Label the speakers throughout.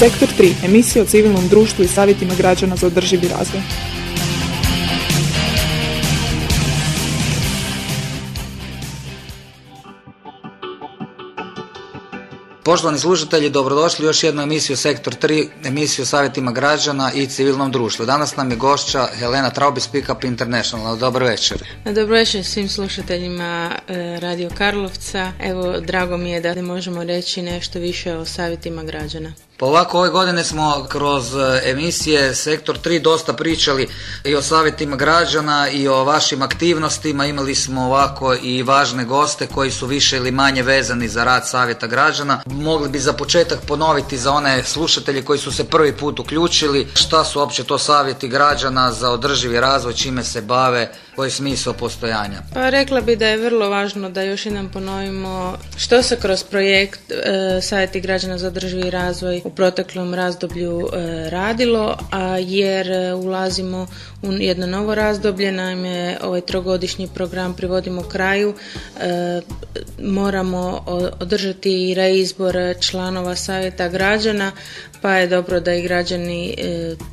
Speaker 1: Sektor 3, emisija o civilnom društvu i savjetima građana za održivi razvoj.
Speaker 2: Poštovani slušatelji, dobrodošli u još jednu emisiju Sektor 3, emisiju o savjetima građana i civilnom društvu. Danas nam je gošća Helena Traubi, Speak Up International. Dobro večer.
Speaker 3: Dobro večer svim slušateljima e, Radio Karlovca. Evo, drago mi je da možemo reći nešto više o savjetima građana.
Speaker 2: Pa ovako ove godine smo kroz e, emisije Sektor 3 dosta pričali i o savjetima građana i o vašim aktivnostima. Imali smo ovako i važne goste koji su više ili manje vezani za rad savjeta građana. Mogli bi za početak ponoviti za one slušatelje koji su se prvi put uključili šta su uopće to savjeti građana za održivi razvoj, čime se bave, koji je smisao postojanja.
Speaker 3: Pa rekla bi da je vrlo važno da još jednom ponovimo što se kroz projekt e, savjeti građana za održivi razvoj u proteklom razdoblju e, radilo, a jer e, ulazimo u jedno novo razdoblje, naime ovaj trogodišnji program privodimo kraju, e, moramo održati i reizbor članova savjeta građana, pa je dobro da i građani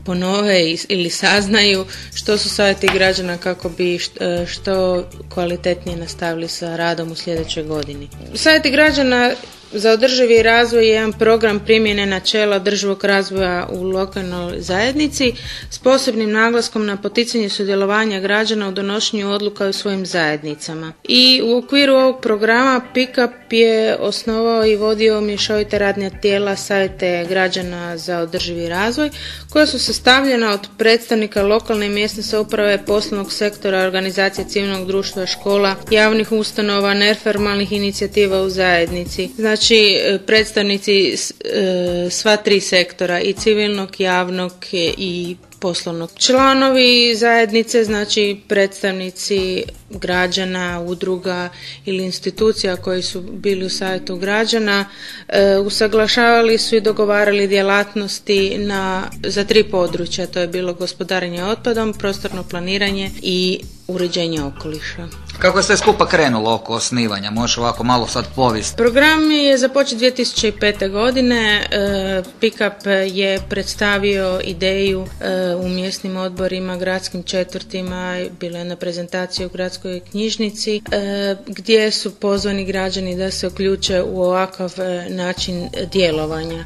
Speaker 3: ponove ili saznaju što su savjeti građana kako bi što kvalitetnije nastavili sa radom u sljedećoj godini. Savjeti građana za održivi razvoj je jedan program primjene načela održivog razvoja u lokalnoj zajednici s posebnim naglaskom na poticanje sudjelovanja građana u donošenju odluka u svojim zajednicama. I u okviru ovog programa PIKAP je osnovao i vodio mješovite radnja tijela savjete građana za održivi razvoj koja su sastavljena od predstavnika lokalne i mjesne samouprave, poslovnog sektora, organizacije civilnog društva, škola, javnih ustanova, neformalnih inicijativa u zajednici. Znači znači predstavnici e, sva tri sektora i civilnog, javnog i poslovnog. Članovi zajednice, znači predstavnici građana, udruga ili institucija koji su bili u savjetu građana, e, usaglašavali su i dogovarali djelatnosti na, za tri područja. To je bilo gospodarenje otpadom, prostorno planiranje i uređenje okoliša.
Speaker 2: Kako je sve skupa krenulo oko osnivanja? Možeš ovako malo sad povijest.
Speaker 3: Program je započet 2005. godine. E, Pickup je predstavio ideju e, u mjesnim odborima, gradskim četvrtima, bila je na prezentaciji u gradskoj knjižnici e, gdje su pozvani građani da se uključe u ovakav način djelovanja.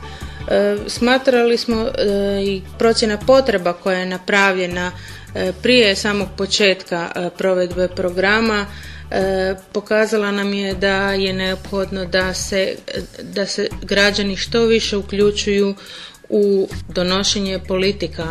Speaker 3: Smatrali smo i procjena potreba koja je napravljena E, prije samog početka e, provedbe programa e, pokazala nam je da je neophodno da se, da se građani što više uključuju u donošenje politika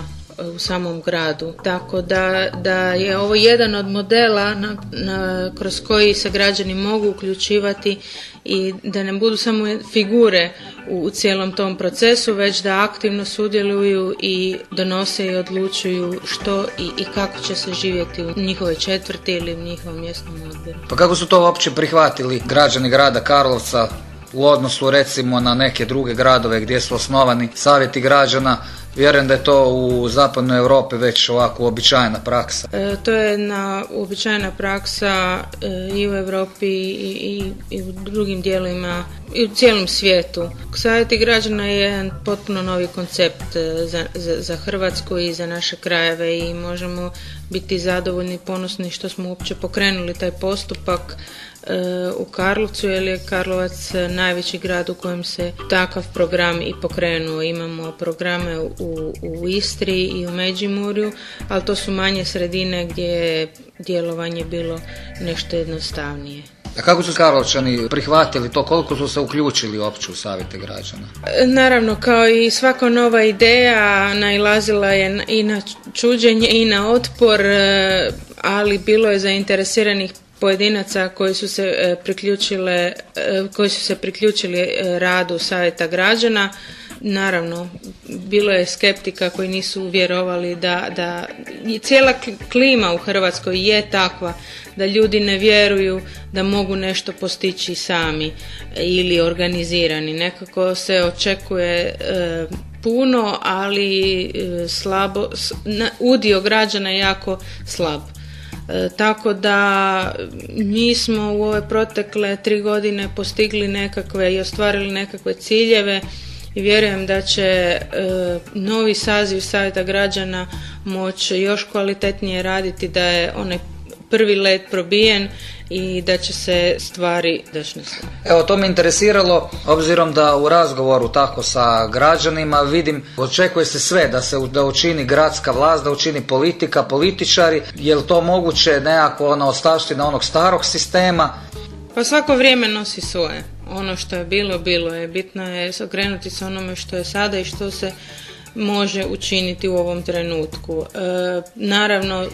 Speaker 3: u samom gradu. Tako da, da je ovo jedan od modela na, na, kroz koji se građani mogu uključivati i da ne budu samo figure u, cijelom tom procesu, već da aktivno sudjeluju i donose i odlučuju što i, i kako će se živjeti u njihove četvrti ili u njihovom mjesnom odboru.
Speaker 2: Pa kako su to uopće prihvatili građani grada Karlovca u odnosu recimo na neke druge gradove gdje su osnovani savjeti građana Vjerujem da je to u zapadnoj Europi već ovako uobičajena praksa.
Speaker 3: E, to je jedna uobičajena praksa e, i u Europi i, i, u drugim dijelovima i u cijelom svijetu. Savjeti građana je jedan potpuno novi koncept e, za, za, za Hrvatsku i za naše krajeve i možemo biti zadovoljni i ponosni što smo uopće pokrenuli taj postupak u Karlovcu jer je Karlovac najveći grad u kojem se takav program i pokrenuo. Imamo programe u, u Istri i u Međimurju, ali to su manje sredine gdje je djelovanje bilo nešto jednostavnije.
Speaker 2: A kako su Karlovčani prihvatili to, koliko su se uključili uopće u savjete građana?
Speaker 3: Naravno, kao i svaka nova ideja nailazila je i na čuđenje i na otpor, ali bilo je zainteresiranih pojedinaca koji su se e, priključile, e, koji su se priključili e, radu savjeta građana. Naravno, bilo je skeptika koji nisu vjerovali da, da cijela klima u Hrvatskoj je takva da ljudi ne vjeruju da mogu nešto postići sami ili organizirani. Nekako se očekuje puno, ali slabo, udio građana je jako slab. E, tako da mi smo u ove protekle tri godine postigli nekakve i ostvarili nekakve ciljeve i vjerujem da će e, novi saziv savjeta građana moći još kvalitetnije raditi, da je onaj prvi let probijen i da će se stvari dešnje
Speaker 2: Evo, to me interesiralo, obzirom da u razgovoru tako sa građanima vidim, očekuje se sve da se da učini gradska vlast, da učini politika, političari, je li to moguće nekako ona ostavština onog starog sistema?
Speaker 3: Pa svako vrijeme nosi svoje. Ono što je bilo, bilo je. Bitno je okrenuti se onome što je sada i što se može učiniti u ovom trenutku. E, naravno,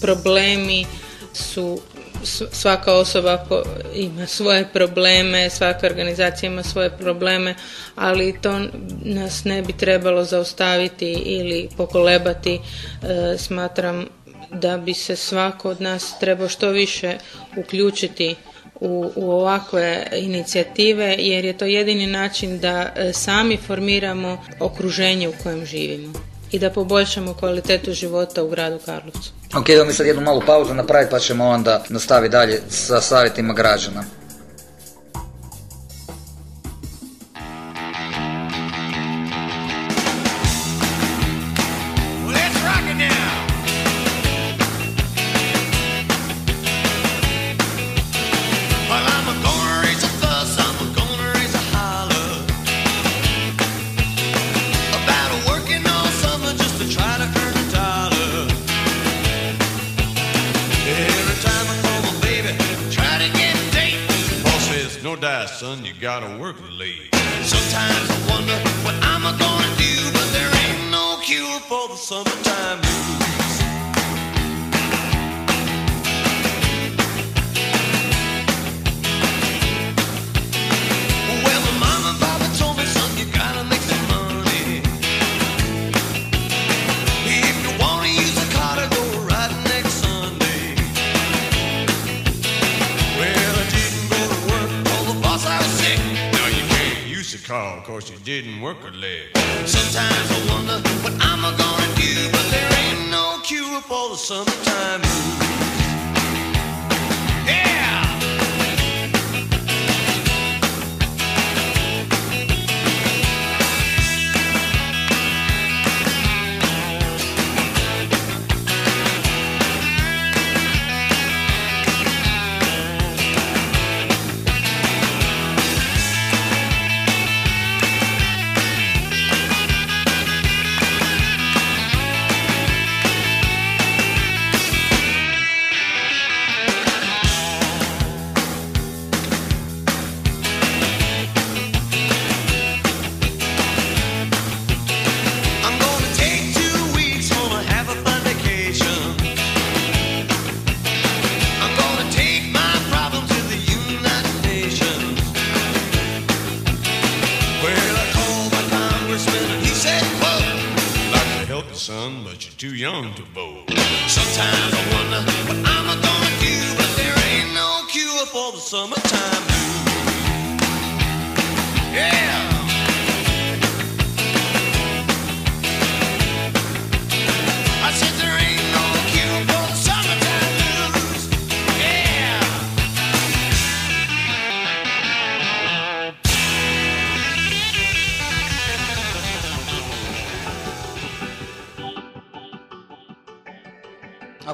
Speaker 3: problemi su svaka osoba ima svoje probleme, svaka organizacija ima svoje probleme, ali to nas ne bi trebalo zaustaviti ili pokolebati. E, smatram da bi se svako od nas trebao što više uključiti u, u ovakve inicijative jer je to jedini način da e, sami formiramo okruženje u kojem živimo i da poboljšamo kvalitetu života u gradu Karlovcu.
Speaker 2: Ok, da mi sad jednu malu pauzu napraviti pa ćemo onda nastaviti dalje sa savjetima građana. Cause she didn't work her leg. Sometimes I wonder what I'm gonna do, but there ain't no cure for the summertime blues.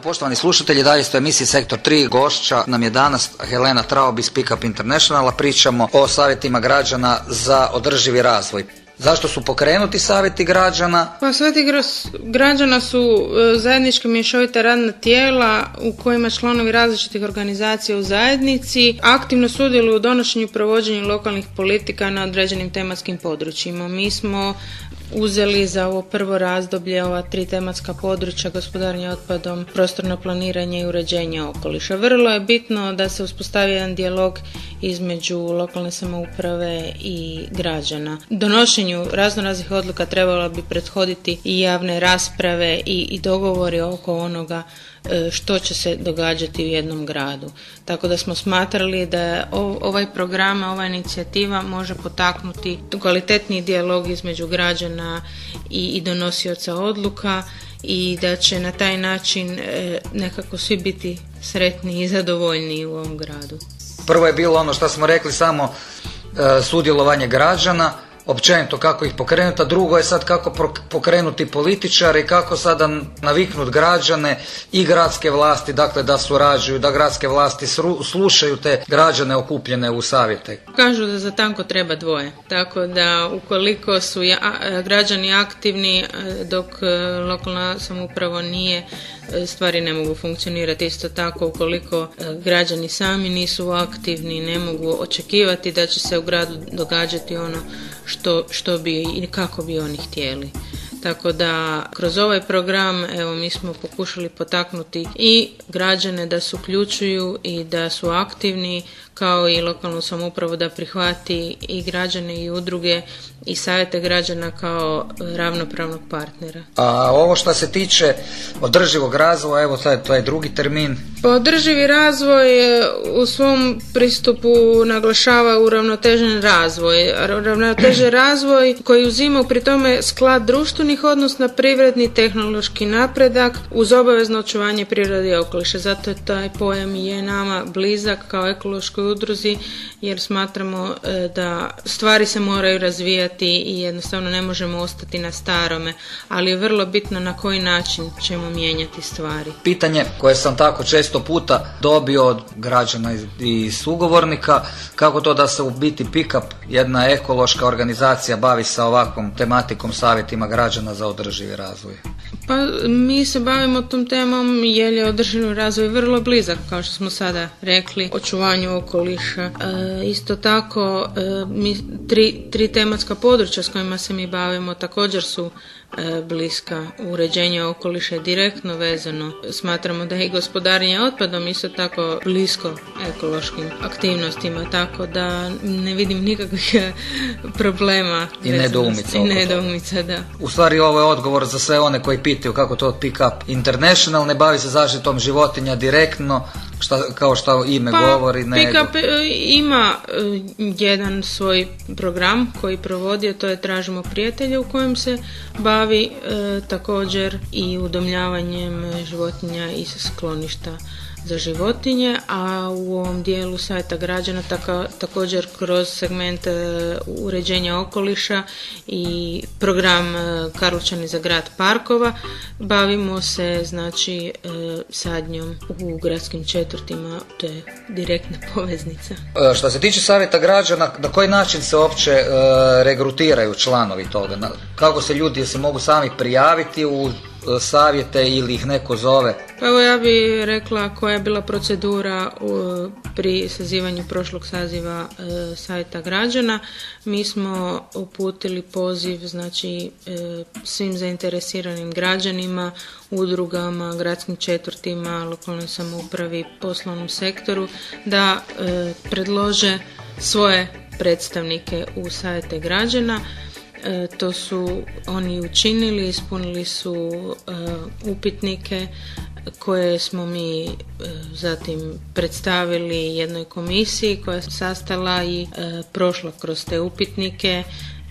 Speaker 2: Poštovani slušatelji, dalje ste emisiji Sektor 3, gošća nam je danas Helena Traub iz Pick Up Internationala, pričamo o savjetima građana za održivi razvoj. Zašto su pokrenuti savjeti građana?
Speaker 3: Pa savjeti građana su e, zajednička mješovita radna tijela u kojima članovi različitih organizacija u zajednici aktivno sudjeluju u donošenju i provođenju lokalnih politika na određenim tematskim područjima. Mi smo uzeli za ovo prvo razdoblje ova tri tematska područja gospodarenja otpadom, prostorno planiranje i uređenje okoliša. Vrlo je bitno da se uspostavi jedan dijalog između lokalne samouprave i građana. Donošenju raznoraznih odluka trebalo bi prethoditi i javne rasprave i, i dogovori oko onoga E, što će se događati u jednom gradu. Tako da smo smatrali da ovaj program, ova inicijativa može potaknuti kvalitetni dijalog između građana i, i donosioca odluka i da će na taj način e, nekako svi biti sretni i zadovoljni u ovom gradu.
Speaker 2: Prvo je bilo ono što smo rekli samo e, sudjelovanje građana, općenito kako ih pokrenuti, a drugo je sad kako pokrenuti političare i kako sada naviknuti građane i gradske vlasti, dakle da surađuju, da gradske vlasti slušaju te građane okupljene u savjete.
Speaker 3: Kažu da za tanko treba dvoje, tako da ukoliko su građani aktivni dok e, lokalna samouprava nije E, stvari ne mogu funkcionirati isto tako ukoliko e, građani sami nisu aktivni ne mogu očekivati da će se u gradu događati ono što, što bi i kako bi oni htjeli. Tako da kroz ovaj program evo mi smo pokušali potaknuti i građane da se uključuju i da su aktivni kao i lokalnu samoupravu da prihvati i građane i udruge i savjete građana kao ravnopravnog partnera.
Speaker 2: A ovo što se tiče održivog razvoja, evo to je drugi termin.
Speaker 3: Pa održivi razvoj u svom pristupu naglašava uravnotežen razvoj. Ravnotežen razvoj koji uzima pri tome sklad društvenih odnosa, privredni tehnološki napredak uz obavezno očuvanje prirode i okoliša. Zato je taj pojam je nama blizak kao ekološkoj udruzi jer smatramo e, da stvari se moraju razvijati i jednostavno ne možemo ostati na starome, ali je vrlo bitno na koji način ćemo mijenjati stvari.
Speaker 2: Pitanje koje sam tako često puta dobio od građana i sugovornika, kako to da se u biti Pickup, jedna ekološka organizacija, bavi sa ovakvom tematikom savjetima građana za održivi razvoj?
Speaker 3: Pa mi se bavimo tom temom jer je održivi razvoj vrlo blizak, kao što smo sada rekli, očuvanju okoliša. E, isto tako, e, mi, tri, tri tematska područja s kojima se mi bavimo također su bliska. Uređenje okoliša je direktno vezano. Smatramo da je i gospodarenje otpadom isto tako blisko ekološkim aktivnostima, tako da ne vidim nikakvih problema.
Speaker 2: I nedoumica.
Speaker 3: I nedoumica, da.
Speaker 2: U stvari ovo je odgovor za sve one koji pitaju kako to Pick Up International ne bavi se zaštitom životinja direktno, šta, kao što ime
Speaker 3: pa,
Speaker 2: govori.
Speaker 3: Pick Up e, ima e, jedan svoj program koji provodi, to je Tražimo prijatelje u kojem se bavi bavi e, također i udomljavanjem životinja iz skloništa za životinje, a u ovom dijelu sajta građana također kroz segment e, uređenja okoliša i program e, Karlovčani za grad parkova bavimo se znači e, sadnjom u gradskim četvrtima, to je direktna poveznica.
Speaker 2: Što se tiče savjeta građana, na koji način se uopće regrutiraju članovi toga? Kako se ljudi se mogu sami prijaviti u savjete ili ih neko zove?
Speaker 3: Pa evo ja bih rekla koja je bila procedura pri sazivanju prošlog saziva e, savjeta građana. Mi smo uputili poziv znači e, svim zainteresiranim građanima, udrugama, gradskim četvrtima, lokalnoj samoupravi, poslovnom sektoru da e, predlože svoje predstavnike u savjete građana to su oni učinili, ispunili su e, upitnike koje smo mi e, zatim predstavili jednoj komisiji koja se sastala i prošla kroz te upitnike.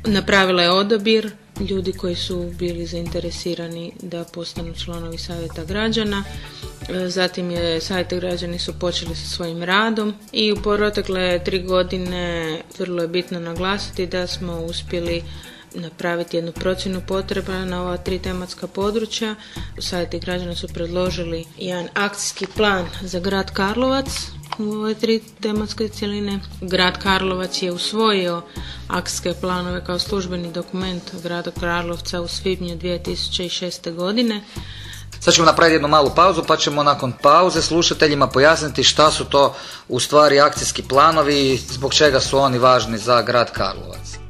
Speaker 3: Napravila je odabir ljudi koji su bili zainteresirani da postanu članovi savjeta građana. Zatim je savjeti građani su počeli sa svojim radom i u protekle tri godine vrlo je bitno naglasiti da smo uspjeli napraviti jednu procjenu potreba na ova tri tematska područja. Savjeti građana su predložili jedan akcijski plan za grad Karlovac u ove tri tematske cjeline. Grad Karlovac je usvojio akcijske planove kao službeni dokument grada Karlovca u svibnju 2006. godine.
Speaker 2: Sad ćemo napraviti jednu malu pauzu pa ćemo nakon pauze slušateljima pojasniti šta su to u stvari akcijski planovi i zbog čega su oni važni za grad Karlovac.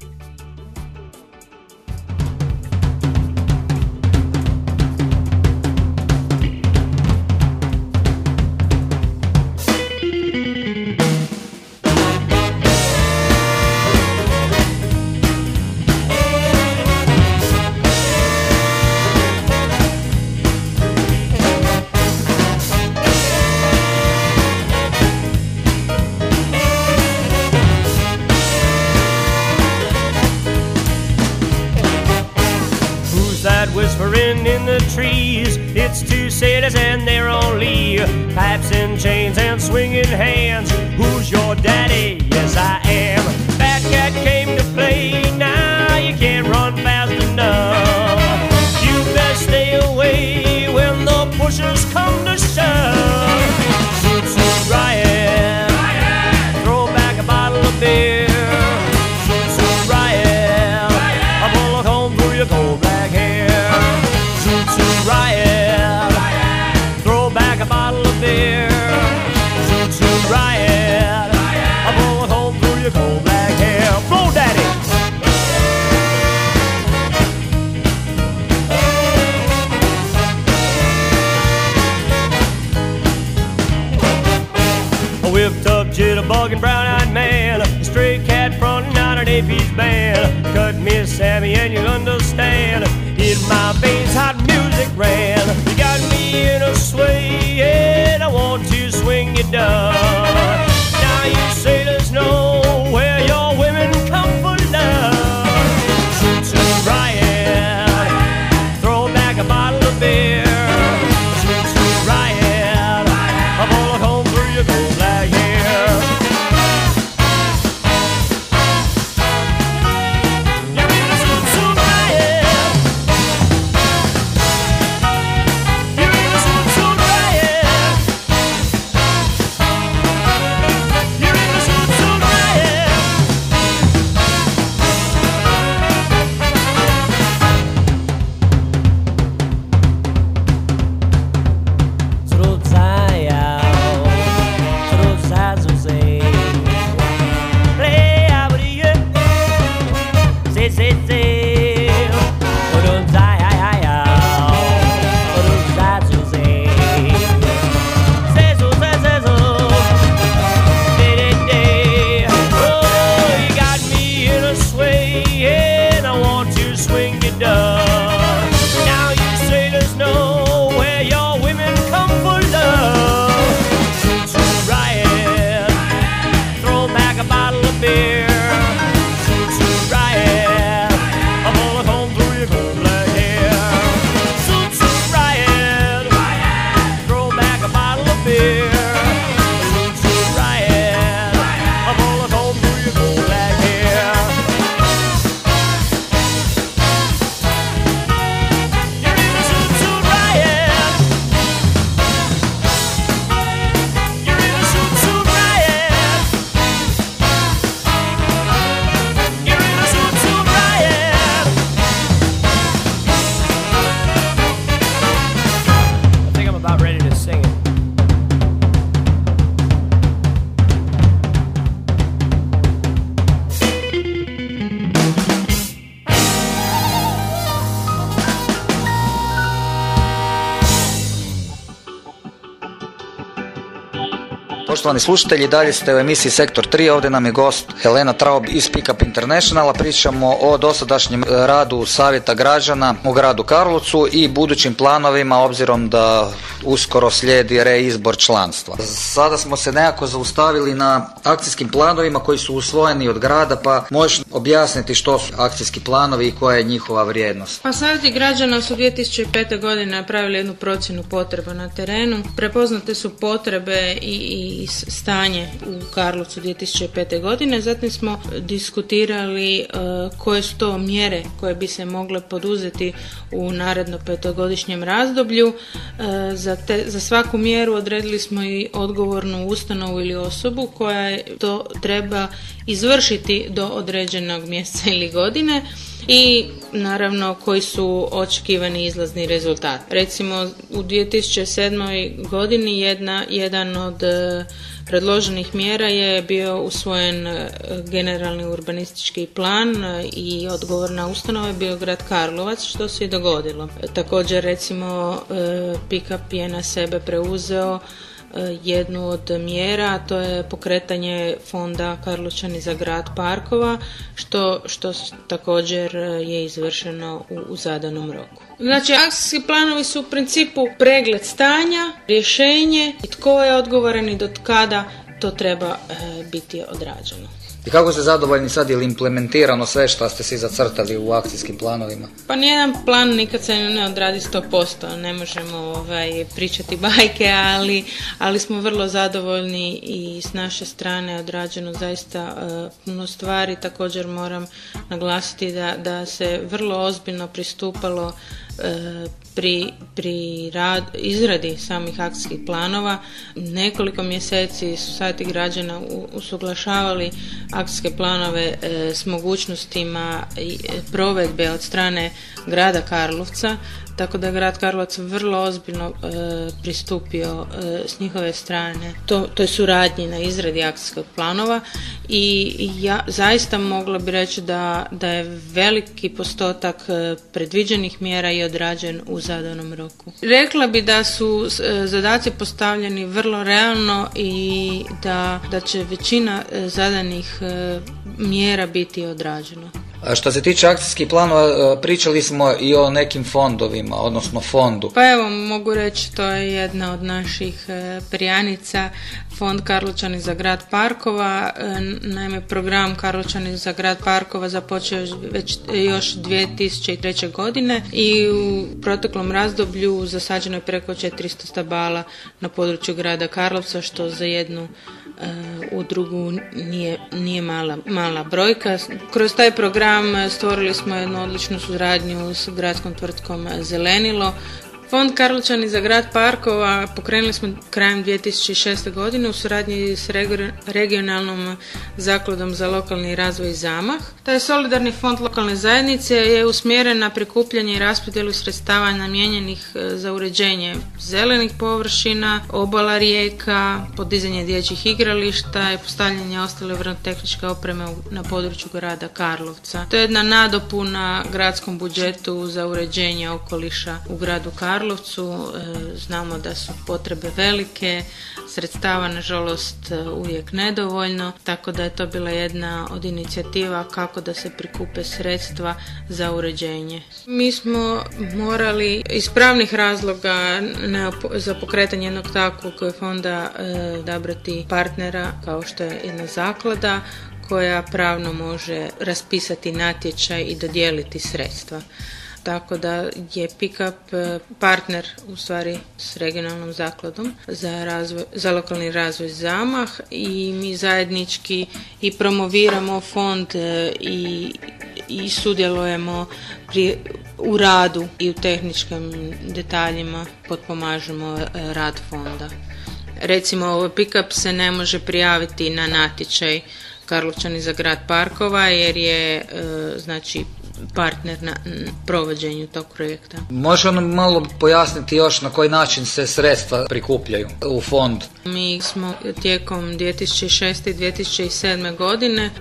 Speaker 4: citizens, they're only pipes and chains and swinging hands. Understand. In my veins, hot music ran. You got me in a sway, and I want to swing you down.
Speaker 2: Poštovani slušatelji, dalje ste u emisiji Sektor 3, ovdje nam je gost Helena Traub iz Pickup Internationala. Pričamo o dosadašnjem radu Savjeta građana u gradu Karlovcu i budućim planovima obzirom da uskoro slijedi reizbor članstva. Sada smo se nekako zaustavili na akcijskim planovima koji su usvojeni od grada, pa možeš objasniti što su akcijski planovi i koja je njihova vrijednost.
Speaker 3: Pa savjeti građana su 2005. godine napravili jednu procjenu potreba na terenu. Prepoznate su potrebe i, i stanje u Karlovcu 2005. godine. Zatim smo diskutirali e, koje su to mjere koje bi se mogle poduzeti u naredno petogodišnjem razdoblju. E, za, te, za svaku mjeru odredili smo i odgovornu ustanovu ili osobu koja to treba izvršiti do određenog mjeseca ili godine i naravno koji su očekivani izlazni rezultat. Recimo u 2007. godini jedna, jedan od predloženih mjera je bio usvojen e, generalni urbanistički plan e, i odgovorna ustanova je bio grad Karlovac što se i dogodilo. Također recimo e, Pickup je na sebe preuzeo jednu od mjera, a to je pokretanje fonda Karlovčani za grad parkova, što, što također e, je izvršeno u, u zadanom roku. Znači, akcijski planovi su u principu pregled stanja, rješenje i tko je odgovoran i do kada to treba e, biti odrađeno.
Speaker 2: I kako ste zadovoljni sad ili implementirano sve što ste si zacrtali u akcijskim planovima?
Speaker 3: Pa nijedan plan nikad se ne odradi 100%, ne možemo ovaj, pričati bajke, ali, ali smo vrlo zadovoljni i s naše strane odrađeno zaista e, puno stvari. Također moram naglasiti da, da se vrlo ozbiljno pristupalo pri, pri rad, izradi samih akcijskih planova. Nekoliko mjeseci su sajti građana usuglašavali akcijske planove e, s mogućnostima i provedbe od strane grada Karlovca tako da je grad Karlovac vrlo ozbiljno e, pristupio e, s njihove strane to, toj suradnji na izradi akcijskog planova i ja zaista mogla bi reći da, da je veliki postotak e, predviđenih mjera i odrađen u zadanom roku. Rekla bi da su zadaci postavljeni vrlo realno i da, da će većina zadanih mjera biti odrađeno.
Speaker 2: Što se tiče akcijskih planova, e, pričali smo i o nekim fondovima, odnosno fondu.
Speaker 3: Pa evo, mogu reći, to je jedna od naših e, prijanica, fond Karločani za grad Parkova. E, naime, program Karločani za grad Parkova započeo već još 2003. godine i u proteklom razdoblju zasađeno je preko 400 stabala na području grada Karlovca, što za jednu udrugu nije, nije mala, mala brojka. Kroz taj program stvorili smo jednu odličnu suradnju s gradskom tvrtkom Zelenilo Fond Karlovčani za grad parkova pokrenuli smo krajem 2006. godine u suradnji s regionalnom zakladom za lokalni razvoj Zamah. Taj solidarni fond lokalne zajednice je usmjeren na prikupljanje i raspodjelu sredstava namijenjenih e, za uređenje zelenih površina, obala rijeka, podizanje dječjih igrališta i postavljanje ostale vrnotehničke opreme na području grada Karlovca. To je jedna nadopuna gradskom budžetu za uređenje okoliša u gradu Karlovca Karlovcu. E, znamo da su potrebe velike, sredstava nažalost e, uvijek nedovoljno, tako da je to bila jedna od inicijativa kako da se prikupe sredstva za uređenje. Mi smo morali iz pravnih razloga za pokretanje jednog takvog fonda e, odabrati partnera kao što je jedna zaklada koja pravno može raspisati natječaj i dodijeliti sredstva tako da je Pickup e, partner u stvari s regionalnom zakladom za, razvoj, za lokalni razvoj zamah i mi zajednički i promoviramo fond e, i, i sudjelujemo pri, u radu i u tehničkim detaljima potpomažemo e, rad fonda. Recimo, Pickup se ne može prijaviti na natječaj Karlovčani za grad parkova jer je znači partner na provođenju tog projekta.
Speaker 2: Može nam malo pojasniti još na koji način se sredstva prikupljaju u fond?
Speaker 3: Mi smo tijekom 2006. i 2007. godine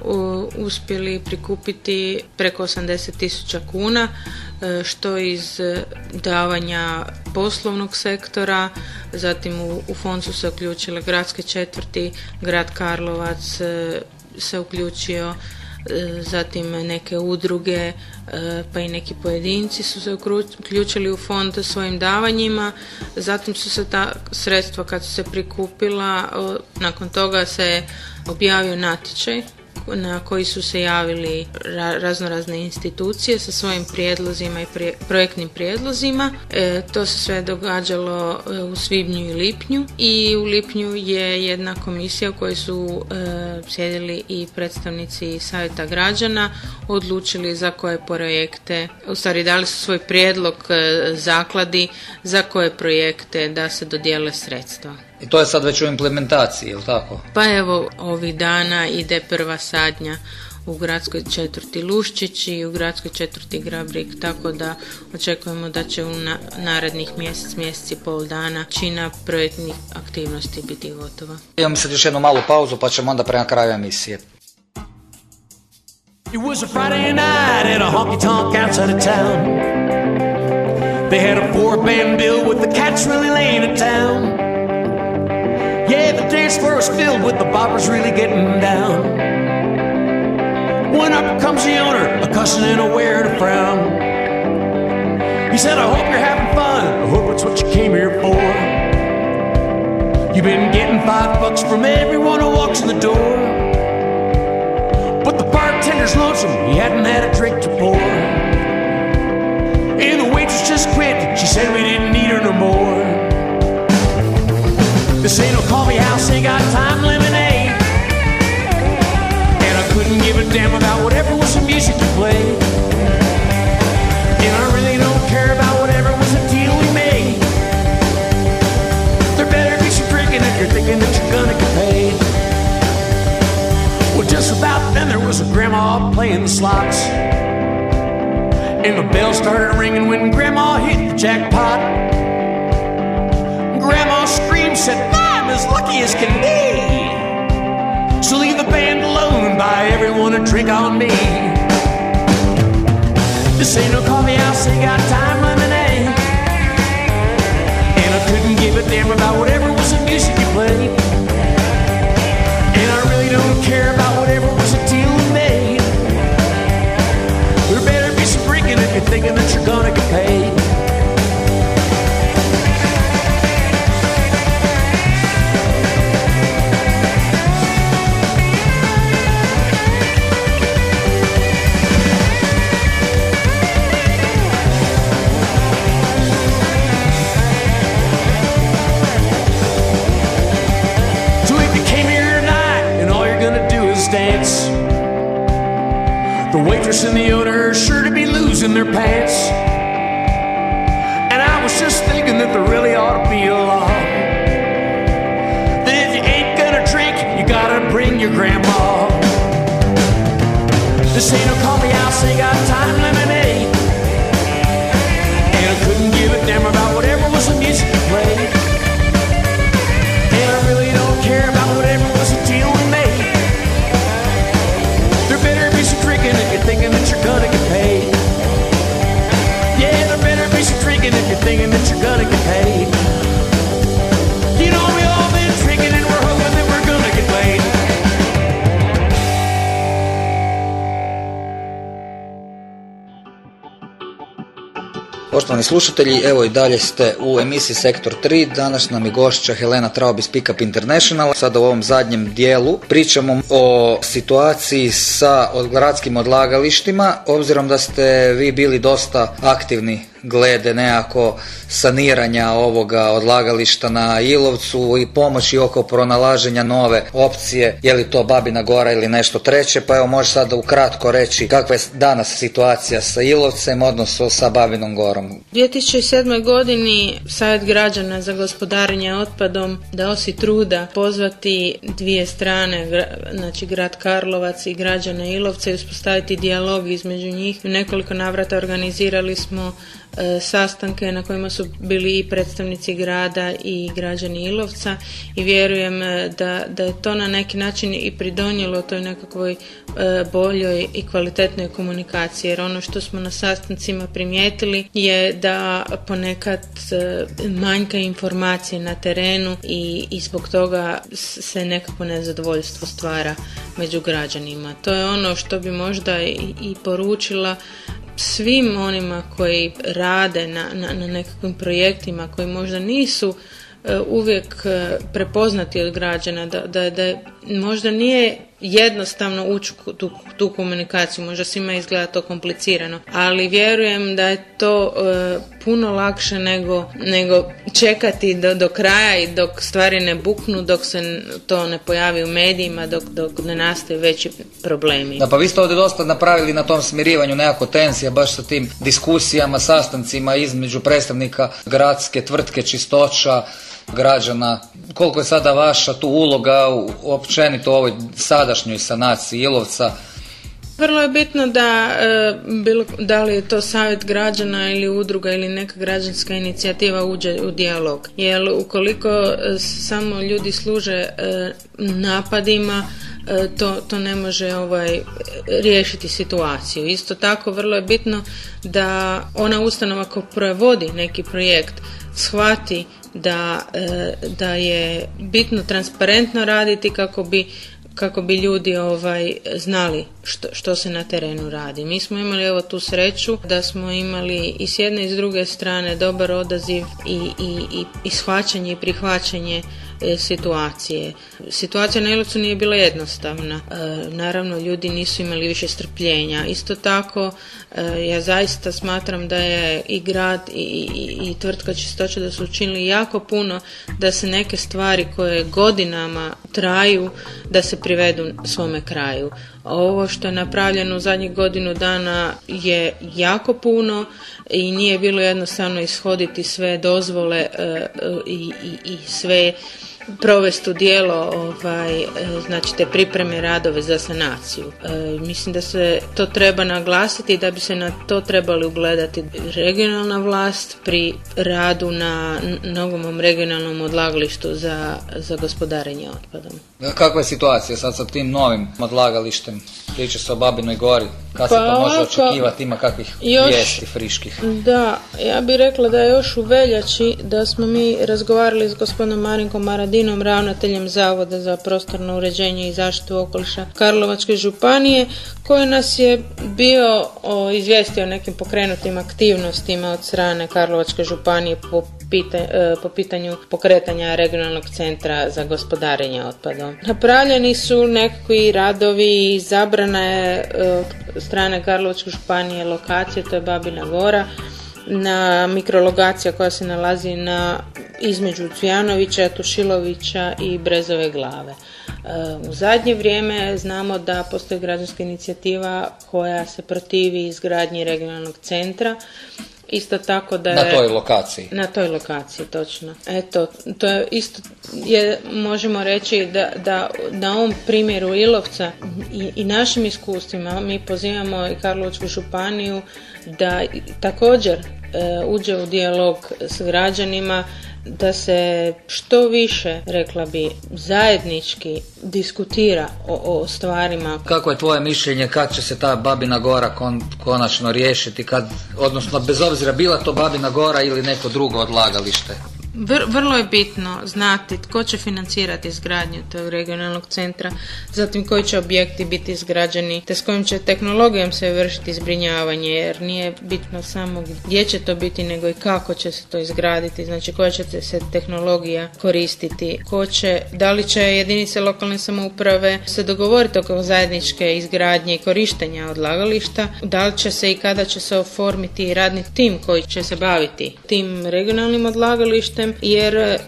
Speaker 3: uspjeli prikupiti preko 80 tisuća kuna e, što iz davanja poslovnog sektora, zatim u, u fond su se uključile gradske četvrti, grad Karlovac e, se uključio zatim neke udruge e, pa i neki pojedinci su se uključili u fond svojim davanjima. Zatim su se ta sredstva kad su se prikupila nakon toga se objavio natječaj na koji su se javili razno razne institucije sa svojim prijedlozima i projektnim prijedlozima. E, to se sve događalo e, u svibnju i lipnju i u lipnju je jedna komisija u kojoj su e, sjedili i predstavnici savjeta građana odlučili za koje projekte, u stvari dali su svoj prijedlog e, zakladi za koje projekte da se dodijele sredstva.
Speaker 2: I to je sad već u implementaciji, je tako?
Speaker 3: Pa evo, ovih dana ide prva sadnja u gradskoj četvrti Luščić i u gradskoj četvrti Grabrik, tako da očekujemo da će u narednih mjesec, mjesec i pol dana čina projektnih aktivnosti biti gotova.
Speaker 2: Imamo sad još jednu malu pauzu pa ćemo onda prema kraju emisije. It was a Friday night at a honky tonk outside of town. They had a four band bill with the cats really laying it down. Yeah, the dance floor was filled with the boppers really getting down. When up comes the owner, a cussing and a wearing a frown. He said, I hope you're having fun. I hope it's what you came here for. You've been getting five bucks from everyone who walks in the door.
Speaker 5: But the bartender's lonesome, he hadn't had a drink to pour. And the waitress just quit, she said we didn't need her no more. This ain't no coffee house, ain't got time lemonade. And I couldn't give a damn about whatever was the music you played. And I really don't care about whatever was the deal we made. There better be some drinking if you're thinking that you're gonna get paid. Well, just about then there was a grandma playing the slots. And the bell started ringing when grandma hit the jackpot. Grandma screamed, said, lucky as can be. So leave the band alone buy everyone a drink on me. This ain't no coffee house, ain't got time lemonade. And I couldn't give a damn about whatever was the music you played. And I really don't care about whatever was the deal we made. There better be some drinking if you're thinking that you're gonna get
Speaker 2: Poštovani slušatelji, evo i dalje ste u emisiji Sektor 3. Danas nam je gošća Helena Traub iz Pickup International. Sada u ovom zadnjem dijelu pričamo o situaciji sa gradskim odlagalištima. Obzirom da ste vi bili dosta aktivni glede nekako saniranja ovoga odlagališta na Ilovcu i pomoći oko pronalaženja nove opcije, je li to Babina Gora ili nešto treće, pa evo može sada ukratko reći kakva je danas situacija sa Ilovcem, odnosno sa Babinom Gorom.
Speaker 3: U 2007. godini Savjet građana za gospodarenje otpadom dao si truda pozvati dvije strane, znači grad Karlovac i građane Ilovca i uspostaviti dijalog između njih. U nekoliko navrata organizirali smo sastanke na kojima su bili i predstavnici grada i građani Ilovca i vjerujem e, da, da je to na neki način i pridonijelo toj nekakvoj e, boljoj i kvalitetnoj komunikaciji jer ono što smo na sastancima primijetili je da ponekad e, manjka informacije na terenu i, i zbog toga se nekako nezadovoljstvo stvara među građanima. To je ono što bi možda i, i poručila svim onima koji rade na, na, na nekakvim projektima koji možda nisu e, uvijek e, prepoznati od građana da, da, da možda nije jednostavno ući u tu, tu komunikaciju, možda svima izgleda to komplicirano, ali vjerujem da je to e, puno lakše nego, nego čekati do, do kraja i dok stvari ne buknu, dok se to ne pojavi u medijima, dok, dok ne nastaju veći problemi.
Speaker 2: Da, pa vi ste ovdje dosta napravili na tom smirivanju nekako tensija, baš sa tim diskusijama, sastancima između predstavnika gradske tvrtke čistoća, građana. Koliko je sada vaša tu uloga općenito u ovoj sadašnjoj sanaciji Ilovca?
Speaker 3: Vrlo je bitno da, e, da li je to savjet građana ili udruga ili neka građanska inicijativa uđe u dijalog. Jer ukoliko e, samo ljudi služe e, napadima, to, to ne može ovaj, riješiti situaciju. Isto tako vrlo je bitno da ona ustanova koja provodi neki projekt shvati da, e, da je bitno transparentno raditi kako bi kako bi ljudi ovaj znali što, što se na terenu radi. Mi smo imali evo tu sreću da smo imali i s jedne i s druge strane dobar odaziv i, i, i, i shvaćanje i prihvaćanje situacije. Situacija na Ilovcu nije bila jednostavna. E, naravno, ljudi nisu imali više strpljenja. Isto tako, e, ja zaista smatram da je i grad i, i, i tvrtka Čistoća da su učinili jako puno da se neke stvari koje godinama traju, da se privedu svome kraju. Ovo što je napravljeno u zadnjih godinu dana je jako puno i nije bilo jednostavno ishoditi sve dozvole e, e, i, i, i sve provesti u dijelo ovaj, e, znači te pripreme radove za sanaciju. mislim da se to treba naglasiti da bi se na to trebali ugledati regionalna vlast pri radu na novom regionalnom odlagalištu za, za gospodarenje otpadom.
Speaker 2: Kakva je situacija sad sa tim novim odlagalištem? Priča se o Babinoj gori. Kad se to
Speaker 3: Pa
Speaker 2: može očekivati? Ima kakvih
Speaker 3: još-
Speaker 2: vijesti friških?
Speaker 3: Da, ja bih rekla da je još u veljači da smo mi razgovarali s gospodinom Marinkom Maradinom, ravnateljem Zavoda za prostorno uređenje i zaštitu okoliša Karlovačke županije, koji nas je bio o, izvijestio o nekim pokrenutim aktivnostima od strane Karlovačke županije po, pita- e, po pitanju pokretanja regionalnog centra za gospodarenje otpadom. Napravljeni su nekakvi radovi i zabrana je e, strane Karlovačke županije lokacije, to je Babina Gora, na mikrolokacija koja se nalazi na između Cvijanovića, Tušilovića i Brezove glave. E, U zadnje vrijeme znamo da postoji građanska inicijativa koja se protivi izgradnji regionalnog centra. Isto tako da je...
Speaker 2: Na toj lokaciji.
Speaker 3: Na toj lokaciji, točno. Eto, to je isto, je, možemo reći da, da na ovom primjeru Ilovca i, i našim iskustvima mi pozivamo i Karlovačku županiju da također uđe u dijalog s građanima da se što više, rekla bi, zajednički diskutira o, o stvarima
Speaker 2: Kako je tvoje mišljenje kad će se ta Babina Gora kon- konačno riješiti, kad, odnosno bez obzira bila to Babina Gora ili neko drugo odlagalište?
Speaker 3: Vr- vrlo je bitno znati tko će financirati izgradnju tog regionalnog centra, zatim koji će objekti biti izgrađeni, te s kojim će tehnologijom se vršiti zbrinjavanje, jer nije bitno samo gdje će to biti, nego i kako će se to izgraditi, znači koja će se tehnologija koristiti, ko će, da li će jedinice lokalne samouprave se dogovoriti oko zajedničke izgradnje i korištenja odlagališta, da li će se i kada će se oformiti radni tim koji će se baviti tim regionalnim odlagalištem, jer e,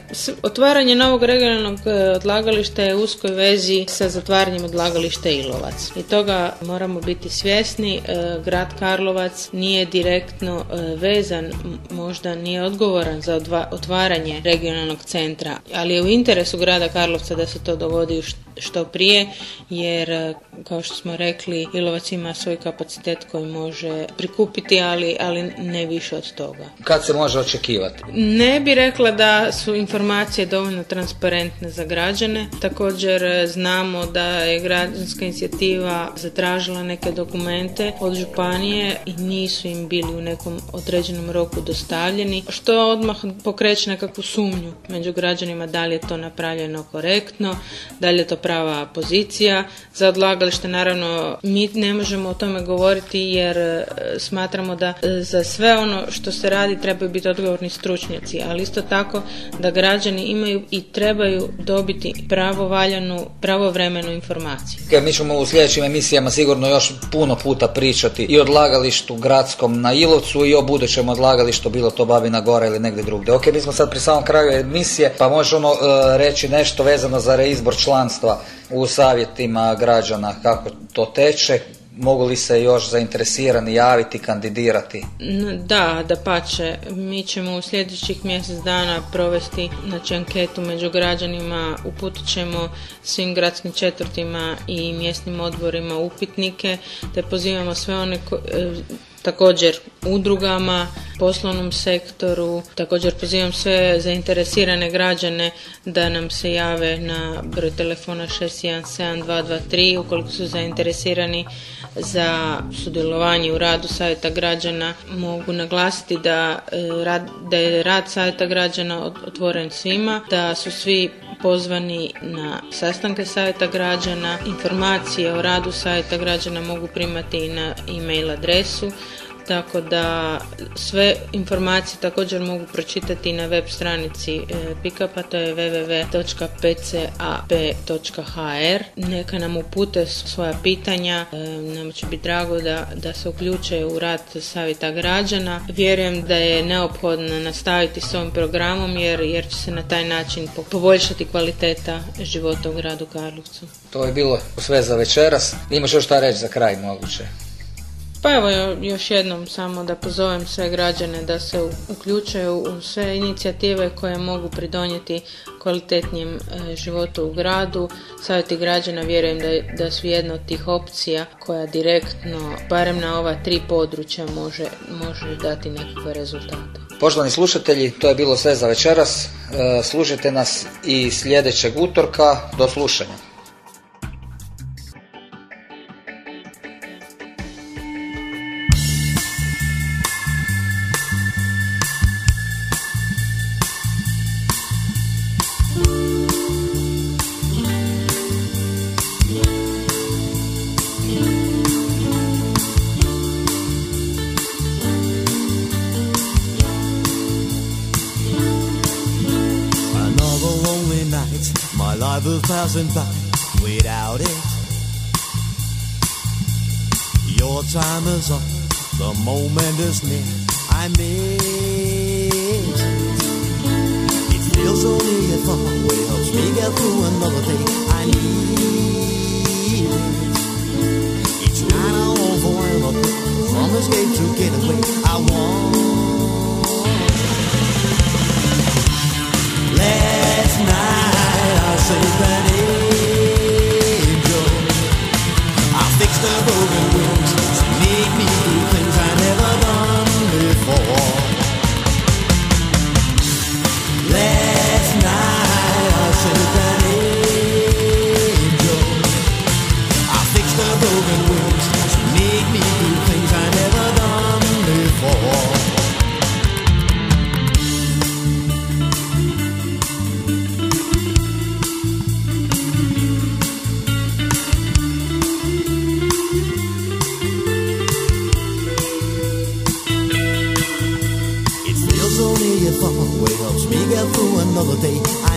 Speaker 3: otvaranje novog regionalnog e, odlagališta je u uskoj vezi sa zatvaranjem odlagališta Ilovac. I toga moramo biti svjesni. E, Grad Karlovac nije direktno vezan, možda nije odgovoran za otvaranje regionalnog centra, ali je u interesu grada Karlovca da se to dogodi što prije, jer e, kao što smo rekli, Ilovac ima svoj kapacitet koji može prikupiti, ali, ali ne više od toga.
Speaker 2: Kad se može očekivati?
Speaker 3: Ne bi rekla da su informacije dovoljno transparentne za građane. Također e, znamo da je građanska inicijativa zatražila neke dokumente od županije i nisu im bili u nekom određenom roku dostavljeni, što odmah pokreće nekakvu sumnju među građanima da li je to napravljeno korektno, da li je to prava pozicija za odlagalište. Naravno, mi ne možemo o tome govoriti jer e, smatramo da e, za sve ono što se radi trebaju biti odgovorni stručnjaci, ali isto tako da građani imaju i trebaju dobiti pravovaljanu, pravovremenu informaciju.
Speaker 2: Ok, Mi ćemo u sljedećim emisijama sigurno još puno puta pričati i odlagalištu gradskom na Ilovcu i o budućem odlagalištu, bilo to Babina Gora ili negdje drugdje. Ok, mi smo sad pri samom kraju emisije, pa možemo e, reći nešto vezano za reizbor članstva u savjetima građana, kako to teče, mogu li se još zainteresirani javiti, kandidirati?
Speaker 3: Da, da pače. Mi ćemo u sljedećih mjesec dana provesti znači, anketu među građanima, uputit ćemo svim gradskim četvrtima i mjesnim odborima upitnike, te pozivamo sve one ko- e, također udrugama, poslovnom sektoru, također pozivam sve zainteresirane građane da nam se jave na broj telefona 617223 ukoliko su zainteresirani za sudjelovanje u radu savjeta građana mogu naglasiti da, e, da je rad savjeta građana ot- otvoren svima, da su svi pozvani na sastanke savjeta građana, informacije o radu savjeta građana mogu primati i na e-mail adresu tako da sve informacije također mogu pročitati na web stranici e, Pikapa, to je www.pcap.hr. Neka nam upute svoja pitanja, e, nam će biti drago da, da se uključe u rad savjeta građana. Vjerujem da je neophodno nastaviti s ovim programom jer, jer će se na taj način po- poboljšati kvaliteta života u gradu Karlovcu.
Speaker 2: To je bilo sve za večeras. Imaš još šta reći za kraj moguće?
Speaker 3: Pa evo jo- još jednom samo da pozovem sve građane da se u- uključuju u sve inicijative koje mogu pridonijeti kvalitetnijem e, životu u gradu. Savjeti građana vjerujem da, da su jedna od tih opcija koja direktno, barem na ova tri područja, može, može dati nekakve rezultate.
Speaker 2: Poštovani slušatelji, to je bilo sve za večeras. E, Slušajte nas i sljedećeg utorka. Do slušanja.
Speaker 6: Passing by without it. Your time is up, the moment is near. I miss it. It feels so near far away, helps me get through another day. I need it. Each night I for another from escape to get away. I want. The broken day.